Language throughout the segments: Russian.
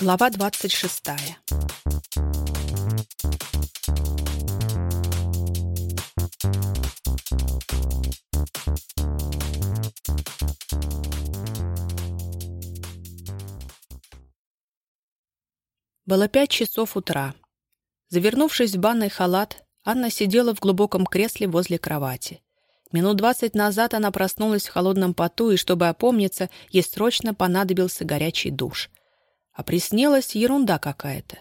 Глава 26. Было пять часов утра. Завернувшись в банный халат, Анна сидела в глубоком кресле возле кровати. Минут двадцать назад она проснулась в холодном поту, и, чтобы опомниться, ей срочно понадобился горячий душ. А приснилась ерунда какая-то.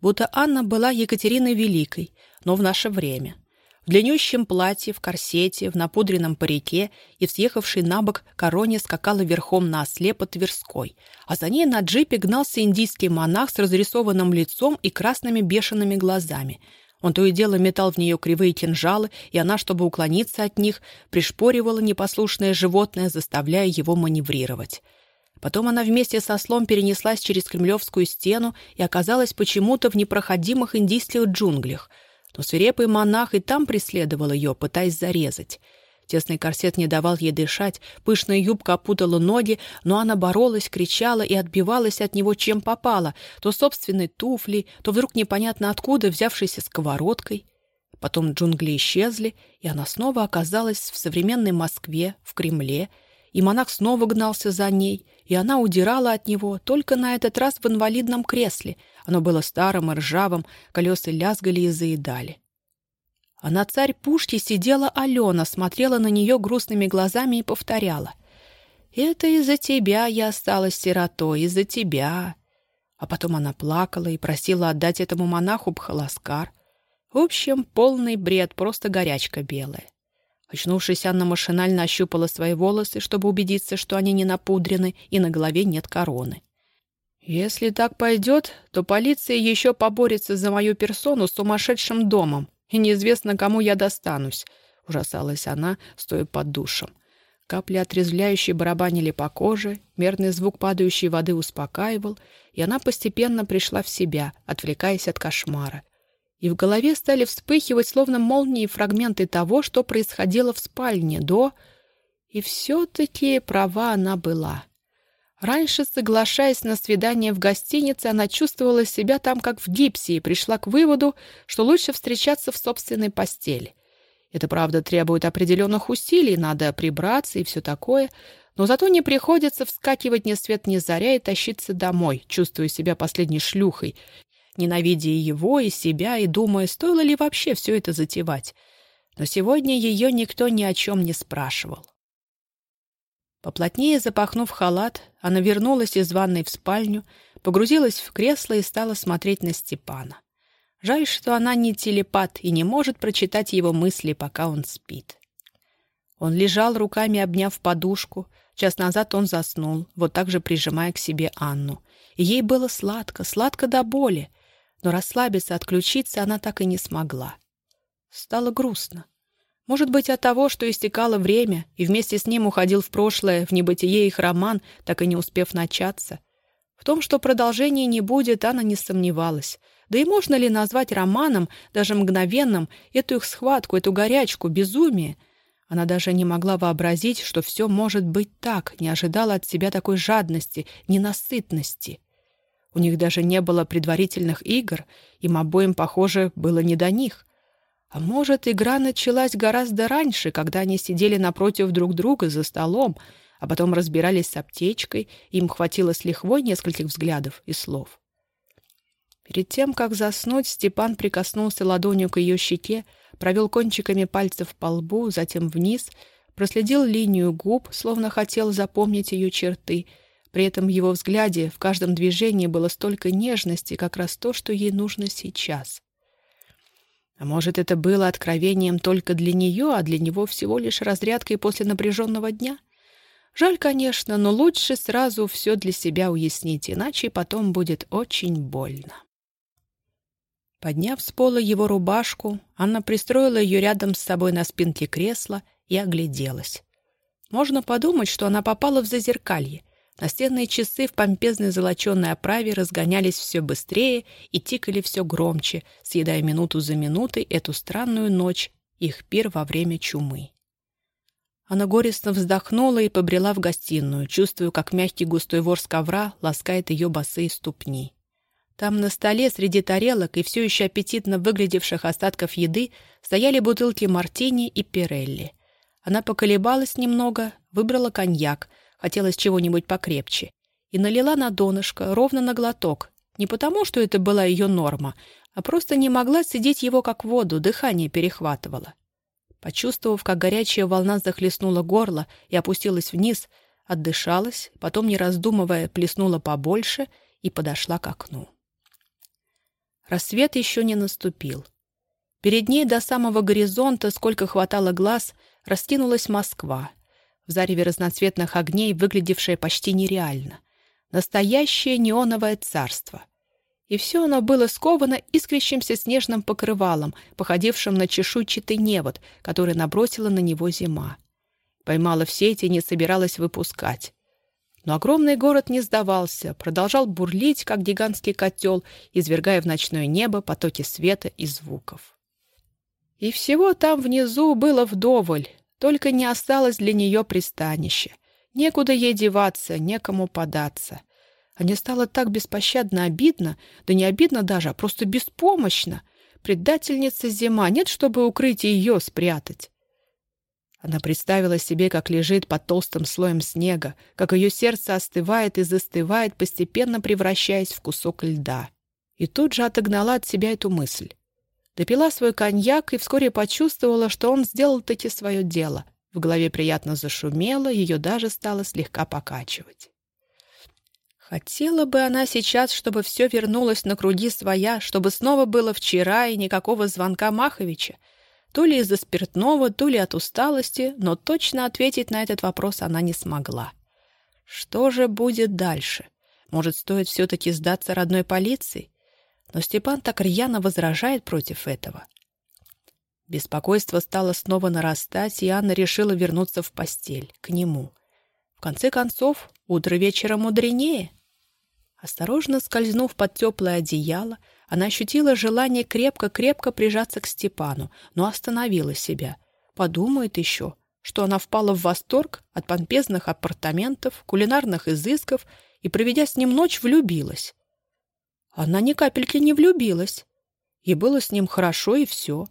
Будто Анна была Екатериной Великой, но в наше время. В длиннющем платье, в корсете, в напудренном парике и в съехавшей на бок короне скакала верхом на осле по Тверской, а за ней на джипе гнался индийский монах с разрисованным лицом и красными бешеными глазами — он то и дело метал в нее кривые кинжалы, и она, чтобы уклониться от них, пришпоривала непослушное животное, заставляя его маневрировать. Потом она вместе со слом перенеслась через Кремлевскую стену и оказалась почему-то в непроходимых индийских джунглях. Но свирепый монах и там преследовал ее, пытаясь зарезать. Тесный корсет не давал ей дышать, пышная юбка опутала ноги, но она боролась, кричала и отбивалась от него чем попало, то собственной туфлей, то вдруг непонятно откуда взявшейся сковородкой. Потом джунгли исчезли, и она снова оказалась в современной Москве, в Кремле, и монах снова гнался за ней, и она удирала от него, только на этот раз в инвалидном кресле. Оно было старым и ржавым, колеса лязгали и заедали. А на царь пушки сидела Алена, смотрела на нее грустными глазами и повторяла. «Это из-за тебя я осталась сиротой, из-за тебя». А потом она плакала и просила отдать этому монаху бхаласкар. В общем, полный бред, просто горячка белая. Очнувшись, Анна машинально ощупала свои волосы, чтобы убедиться, что они не напудрены и на голове нет короны. «Если так пойдет, то полиция еще поборется за мою персону с сумасшедшим домом», и неизвестно, кому я достанусь», — ужасалась она, стоя под душем. Капли отрезвляющие барабанили по коже, мерный звук падающей воды успокаивал, и она постепенно пришла в себя, отвлекаясь от кошмара. И в голове стали вспыхивать, словно молнии, фрагменты того, что происходило в спальне до... И все-таки права она была. Раньше, соглашаясь на свидание в гостинице, она чувствовала себя там как в гипсе и пришла к выводу, что лучше встречаться в собственной постели. Это, правда, требует определенных усилий, надо прибраться и все такое, но зато не приходится вскакивать ни свет ни заря и тащиться домой, чувствуя себя последней шлюхой, ненавидя и его, и себя, и думая, стоило ли вообще все это затевать. Но сегодня ее никто ни о чем не спрашивал. Поплотнее запахнув халат, она вернулась из ванной в спальню, погрузилась в кресло и стала смотреть на Степана. Жаль, что она не телепат и не может прочитать его мысли, пока он спит. Он лежал, руками обняв подушку. Час назад он заснул, вот так же прижимая к себе Анну. И ей было сладко, сладко до боли. Но расслабиться, отключиться она так и не смогла. Стало грустно. Может быть, от того, что истекало время, и вместе с ним уходил в прошлое, в небытие их роман, так и не успев начаться. В том, что продолжения не будет, она не сомневалась. Да и можно ли назвать романом, даже мгновенным, эту их схватку, эту горячку, безумие? Она даже не могла вообразить, что все может быть так, не ожидала от себя такой жадности, ненасытности. У них даже не было предварительных игр, им обоим, похоже, было не до них. А может, игра началась гораздо раньше, когда они сидели напротив друг друга за столом, а потом разбирались с аптечкой, им хватило с лихвой нескольких взглядов и слов. Перед тем, как заснуть, Степан прикоснулся ладонью к ее щеке, провел кончиками пальцев по лбу, затем вниз, проследил линию губ, словно хотел запомнить ее черты. При этом в его взгляде в каждом движении было столько нежности, как раз то, что ей нужно сейчас. А может, это было откровением только для нее, а для него всего лишь разрядкой после напряженного дня? Жаль, конечно, но лучше сразу все для себя уяснить, иначе потом будет очень больно. Подняв с пола его рубашку, Анна пристроила ее рядом с собой на спинке кресла и огляделась. Можно подумать, что она попала в зазеркалье. Настенные часы в помпезной золоченой оправе разгонялись все быстрее и тикали все громче, съедая минуту за минутой эту странную ночь, их пир во время чумы. Она горестно вздохнула и побрела в гостиную, чувствуя, как мягкий густой ворс ковра ласкает ее босые ступни. Там на столе среди тарелок и все еще аппетитно выглядевших остатков еды стояли бутылки мартини и пирелли. Она поколебалась немного, выбрала коньяк, хотелось чего-нибудь покрепче, и налила на донышко, ровно на глоток, не потому, что это была ее норма, а просто не могла сидеть его как воду, дыхание перехватывало. Почувствовав, как горячая волна захлестнула горло и опустилась вниз, отдышалась, потом, не раздумывая, плеснула побольше и подошла к окну. Рассвет еще не наступил. Перед ней до самого горизонта, сколько хватало глаз, растянулась Москва, в зареве разноцветных огней, выглядевшая почти нереально. Настоящее неоновое царство — и все оно было сковано искрящимся снежным покрывалом, походившим на чешуйчатый невод, который набросила на него зима. Поймала в сети и не собиралась выпускать. Но огромный город не сдавался, продолжал бурлить, как гигантский котел, извергая в ночное небо потоки света и звуков. И всего там внизу было вдоволь, только не осталось для нее пристанища. Некуда ей деваться, некому податься. А мне стало так беспощадно обидно, да не обидно даже, а просто беспомощно. Предательница зима, нет, чтобы укрыть ее спрятать. Она представила себе, как лежит под толстым слоем снега, как ее сердце остывает и застывает, постепенно превращаясь в кусок льда. И тут же отогнала от себя эту мысль. Допила свой коньяк и вскоре почувствовала, что он сделал таки свое дело. В голове приятно зашумело, ее даже стало слегка покачивать. Хотела бы она сейчас, чтобы все вернулось на круги своя, чтобы снова было вчера и никакого звонка Маховича. То ли из-за спиртного, то ли от усталости, но точно ответить на этот вопрос она не смогла. Что же будет дальше? Может, стоит все-таки сдаться родной полиции? Но Степан так рьяно возражает против этого. Беспокойство стало снова нарастать, и Анна решила вернуться в постель, к нему. В конце концов, утро вечера мудренее — Осторожно скользнув под теплое одеяло, она ощутила желание крепко-крепко прижаться к Степану, но остановила себя. Подумает еще, что она впала в восторг от помпезных апартаментов, кулинарных изысков и, проведя с ним ночь, влюбилась. Она ни капельки не влюбилась. И было с ним хорошо, и все.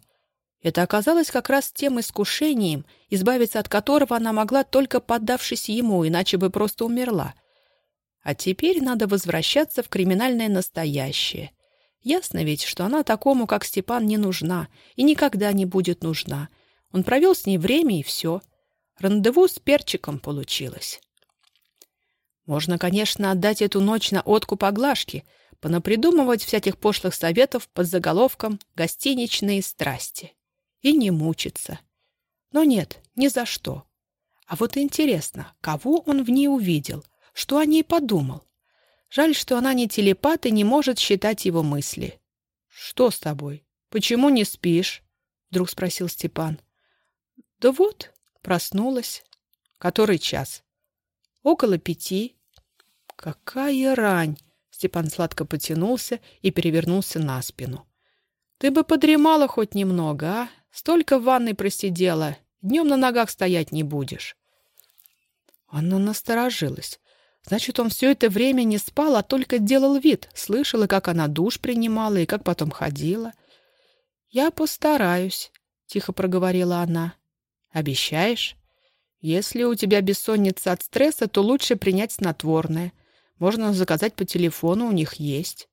Это оказалось как раз тем искушением, избавиться от которого она могла только поддавшись ему, иначе бы просто умерла — а теперь надо возвращаться в криминальное настоящее. Ясно ведь, что она такому, как Степан, не нужна и никогда не будет нужна. Он провел с ней время, и все. Рандеву с перчиком получилось. Можно, конечно, отдать эту ночь на откуп оглашки, понапридумывать всяких пошлых советов под заголовком «Гостиничные страсти» и не мучиться. Но нет, ни за что. А вот интересно, кого он в ней увидел — что о ней подумал? Жаль, что она не телепат и не может считать его мысли. «Что с тобой? Почему не спишь?» — вдруг спросил Степан. «Да вот, проснулась. Который час?» «Около пяти». «Какая рань!» — Степан сладко потянулся и перевернулся на спину. «Ты бы подремала хоть немного, а? Столько в ванной просидела. Днем на ногах стоять не будешь». Она насторожилась. Значит, он все это время не спал, а только делал вид, слышала, как она душ принимала и как потом ходила. «Я постараюсь», — тихо проговорила она. «Обещаешь? Если у тебя бессонница от стресса, то лучше принять снотворное. Можно заказать по телефону, у них есть».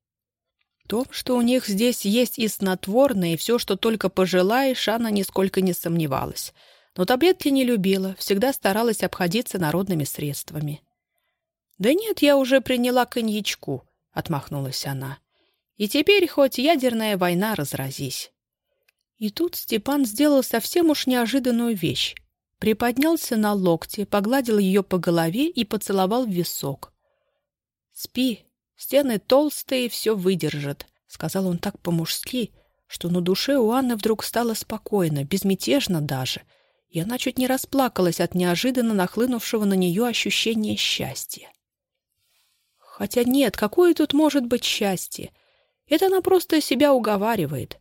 В том, что у них здесь есть и снотворное, и все, что только пожелаешь, она нисколько не сомневалась. Но таблетки не любила, всегда старалась обходиться народными средствами. «Да нет, я уже приняла коньячку», — отмахнулась она. «И теперь хоть ядерная война разразись». И тут Степан сделал совсем уж неожиданную вещь. Приподнялся на локте, погладил ее по голове и поцеловал в висок. «Спи, стены толстые, все выдержат», — сказал он так по-мужски, что на душе у Анны вдруг стало спокойно, безмятежно даже, и она чуть не расплакалась от неожиданно нахлынувшего на нее ощущения счастья. Хотя нет, какое тут может быть счастье? Это она просто себя уговаривает.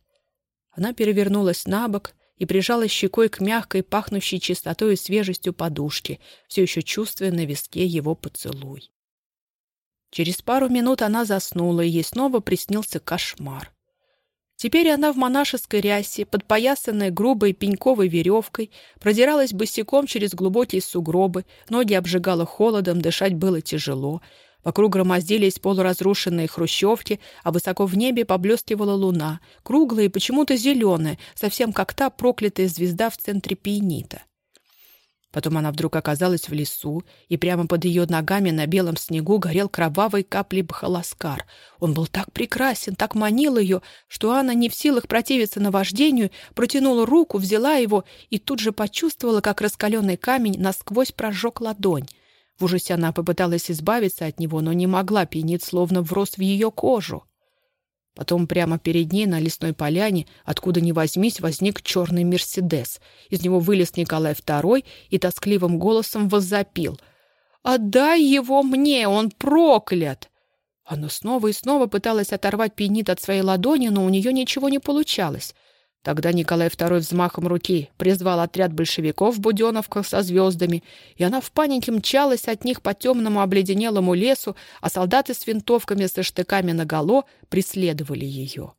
Она перевернулась на бок и прижалась щекой к мягкой, пахнущей чистотой и свежестью подушке, все еще чувствуя на виске его поцелуй. Через пару минут она заснула, и ей снова приснился кошмар. Теперь она в монашеской рясе, подпоясанной грубой пеньковой веревкой, продиралась босиком через глубокие сугробы, ноги обжигало холодом, дышать было тяжело. Вокруг громоздились полуразрушенные хрущевки, а высоко в небе поблескивала луна, круглая и почему-то зеленая, совсем как та проклятая звезда в центре пиенита. Потом она вдруг оказалась в лесу, и прямо под ее ногами на белом снегу горел кровавой каплей бахаласкар. Он был так прекрасен, так манил ее, что Анна, не в силах противиться наваждению, протянула руку, взяла его и тут же почувствовала, как раскаленный камень насквозь прожег ладонь. В ужасе она попыталась избавиться от него, но не могла, пенит словно врос в ее кожу. Потом прямо перед ней на лесной поляне, откуда ни возьмись, возник черный «Мерседес». Из него вылез Николай II и тоскливым голосом возопил. «Отдай его мне, он проклят!» Она снова и снова пыталась оторвать пенит от своей ладони, но у нее ничего не получалось. Тогда Николай II взмахом руки призвал отряд большевиков в буденовках со звездами, и она в панике мчалась от них по темному обледенелому лесу, а солдаты с винтовками со штыками наголо преследовали ее.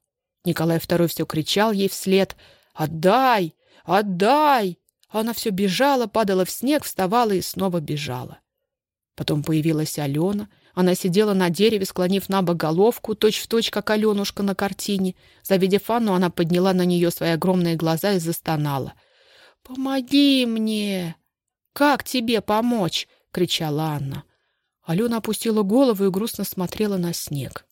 Николай II все кричал ей вслед «Отдай! Отдай!» она все бежала, падала в снег, вставала и снова бежала. Потом появилась Алена — она сидела на дереве, склонив на бок головку, точь-в-точь, точь, как Аленушка на картине. Завидев Анну, она подняла на нее свои огромные глаза и застонала. «Помоги мне!» «Как тебе помочь?» — кричала Анна. Алена опустила голову и грустно смотрела на снег.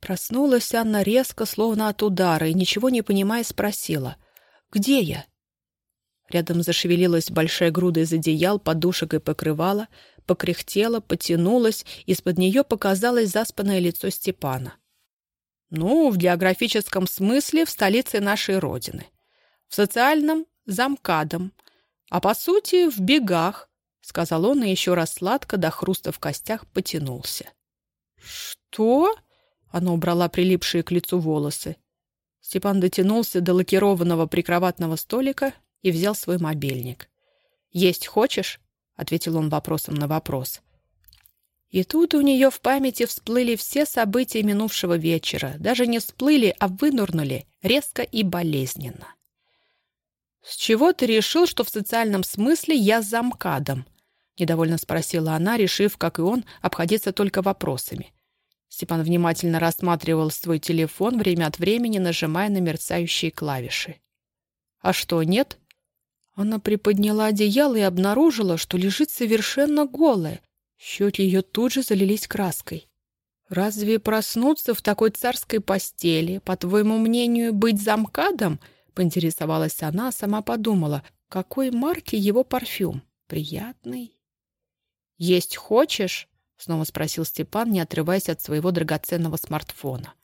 Проснулась Анна резко, словно от удара, и, ничего не понимая, спросила. «Где я?» Рядом зашевелилась большая груда из одеял, подушек и покрывала — покряхтела, потянулась, из-под нее показалось заспанное лицо Степана. Ну, в географическом смысле в столице нашей Родины. В социальном — замкадом. А по сути — в бегах, — сказал он и еще раз сладко до хруста в костях потянулся. «Что?» — она убрала прилипшие к лицу волосы. Степан дотянулся до лакированного прикроватного столика и взял свой мобильник. «Есть хочешь?» ответил он вопросом на вопрос. И тут у нее в памяти всплыли все события минувшего вечера. Даже не всплыли, а вынурнули резко и болезненно. «С чего ты решил, что в социальном смысле я замкадом?» — недовольно спросила она, решив, как и он, обходиться только вопросами. Степан внимательно рассматривал свой телефон, время от времени нажимая на мерцающие клавиши. «А что, нет?» Она приподняла одеяло и обнаружила, что лежит совершенно голая. Щеки ее тут же залились краской. «Разве проснуться в такой царской постели, по твоему мнению, быть замкадом?» — поинтересовалась она, а сама подумала, какой марки его парфюм. Приятный. «Есть хочешь?» — снова спросил Степан, не отрываясь от своего драгоценного смартфона.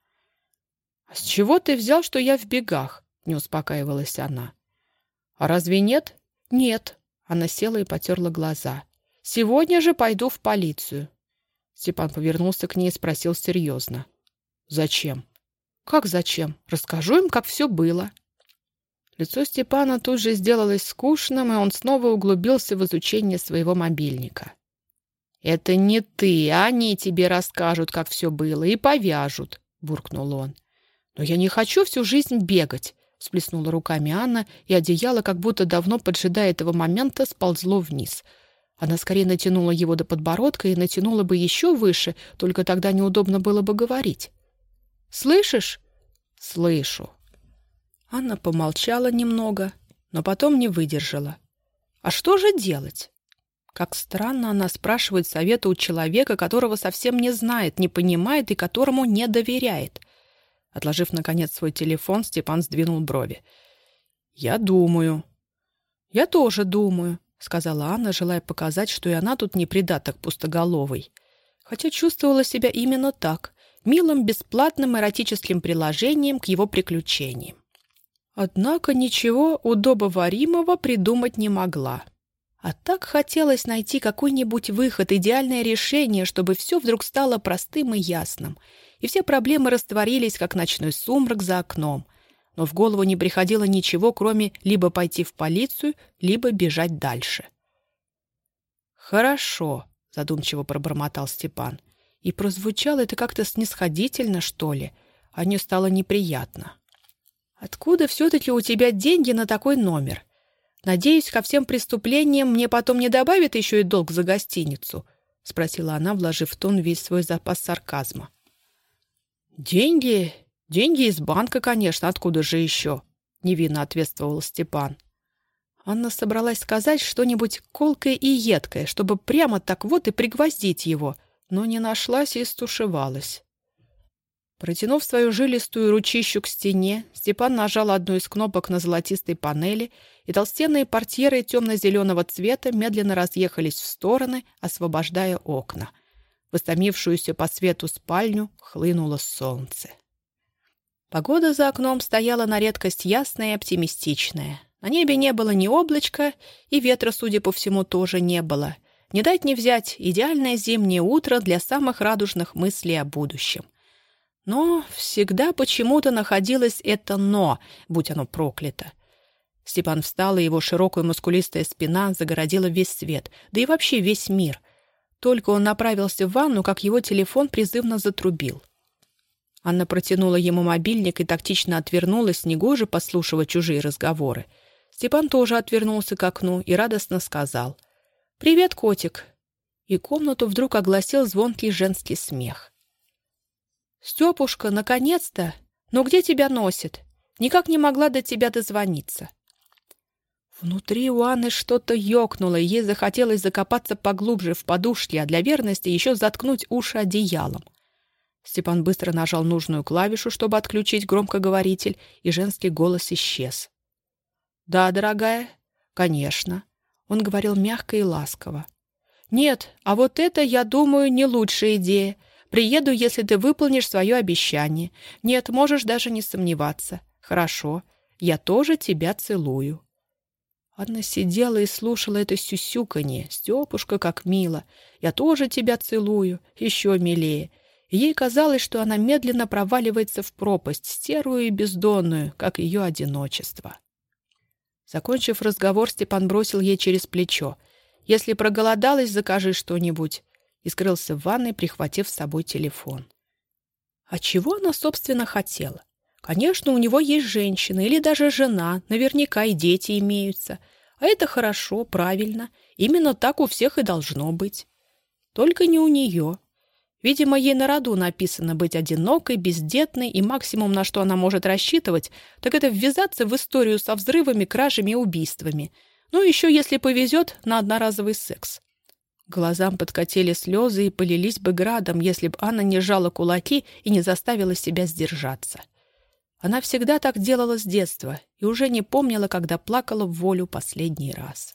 «А с чего ты взял, что я в бегах?» — не успокаивалась она. «А разве нет?» «Нет». Она села и потерла глаза. «Сегодня же пойду в полицию». Степан повернулся к ней и спросил серьезно. «Зачем?» «Как зачем? Расскажу им, как все было». Лицо Степана тут же сделалось скучным, и он снова углубился в изучение своего мобильника. «Это не ты, они тебе расскажут, как все было, и повяжут», — буркнул он. «Но я не хочу всю жизнь бегать. — всплеснула руками Анна, и одеяло, как будто давно поджидая этого момента, сползло вниз. Она скорее натянула его до подбородка и натянула бы еще выше, только тогда неудобно было бы говорить. «Слышишь?» «Слышу». Анна помолчала немного, но потом не выдержала. «А что же делать?» Как странно она спрашивает совета у человека, которого совсем не знает, не понимает и которому не доверяет. Отложив, наконец, свой телефон, Степан сдвинул брови. «Я думаю». «Я тоже думаю», — сказала Анна, желая показать, что и она тут не придаток пустоголовый. Хотя чувствовала себя именно так, милым бесплатным эротическим приложением к его приключениям. Однако ничего удобоваримого придумать не могла. А так хотелось найти какой-нибудь выход, идеальное решение, чтобы все вдруг стало простым и ясным — и все проблемы растворились, как ночной сумрак за окном. но в голову не приходило ничего, кроме либо пойти в полицию, либо бежать дальше. «Хорошо», — задумчиво пробормотал Степан. И прозвучало это как-то снисходительно, что ли, а мне стало неприятно. «Откуда все-таки у тебя деньги на такой номер? Надеюсь, ко всем преступлениям мне потом не добавят еще и долг за гостиницу?» — спросила она, вложив в тон весь свой запас сарказма. «Деньги? Деньги из банка, конечно. Откуда же еще?» — невинно ответствовал Степан. Анна собралась сказать что-нибудь колкое и едкое, чтобы прямо так вот и пригвоздить его, но не нашлась и стушевалась. Протянув свою жилистую ручищу к стене, Степан нажал одну из кнопок на золотистой панели, и толстенные портьеры темно-зеленого цвета медленно разъехались в стороны, освобождая окна. В истомившуюся по свету спальню хлынуло солнце. Погода за окном стояла на редкость ясная и оптимистичная. На небе не было ни облачка, и ветра, судя по всему, тоже не было. Не дать не взять идеальное зимнее утро для самых радужных мыслей о будущем. Но всегда почему-то находилось это «но», будь оно проклято. Степан встал, и его широкая мускулистая спина загородила весь свет, да и вообще весь мир. Только он направился в ванну, как его телефон призывно затрубил. Анна протянула ему мобильник и тактично отвернулась, негоже послушивать чужие разговоры. Степан тоже отвернулся к окну и радостно сказал «Привет, котик!» И комнату вдруг огласил звонкий женский смех. «Степушка, наконец-то! Но где тебя носит? Никак не могла до тебя дозвониться». Внутри у Анны что-то ёкнуло, и ей захотелось закопаться поглубже в подушке, а для верности еще заткнуть уши одеялом. Степан быстро нажал нужную клавишу, чтобы отключить громкоговоритель, и женский голос исчез. «Да, дорогая?» «Конечно». Он говорил мягко и ласково. «Нет, а вот это, я думаю, не лучшая идея. Приеду, если ты выполнишь свое обещание. Нет, можешь даже не сомневаться. Хорошо, я тоже тебя целую». Анна сидела и слушала это сюсюканье. «Степушка, как мило! Я тоже тебя целую, еще милее!» Ей казалось, что она медленно проваливается в пропасть, серую и бездонную, как ее одиночество. Закончив разговор, Степан бросил ей через плечо. «Если проголодалась, закажи что-нибудь», и скрылся в ванной, прихватив с собой телефон. А чего она, собственно, хотела? Конечно, у него есть женщина или даже жена, наверняка и дети имеются. А это хорошо, правильно. Именно так у всех и должно быть. Только не у нее. Видимо, ей на роду написано быть одинокой, бездетной, и максимум, на что она может рассчитывать, так это ввязаться в историю со взрывами, кражами и убийствами. Ну, еще, если повезет, на одноразовый секс. Глазам подкатили слезы и полились бы градом, если бы Анна не сжала кулаки и не заставила себя сдержаться. Она всегда так делала с детства и уже не помнила, когда плакала в волю последний раз.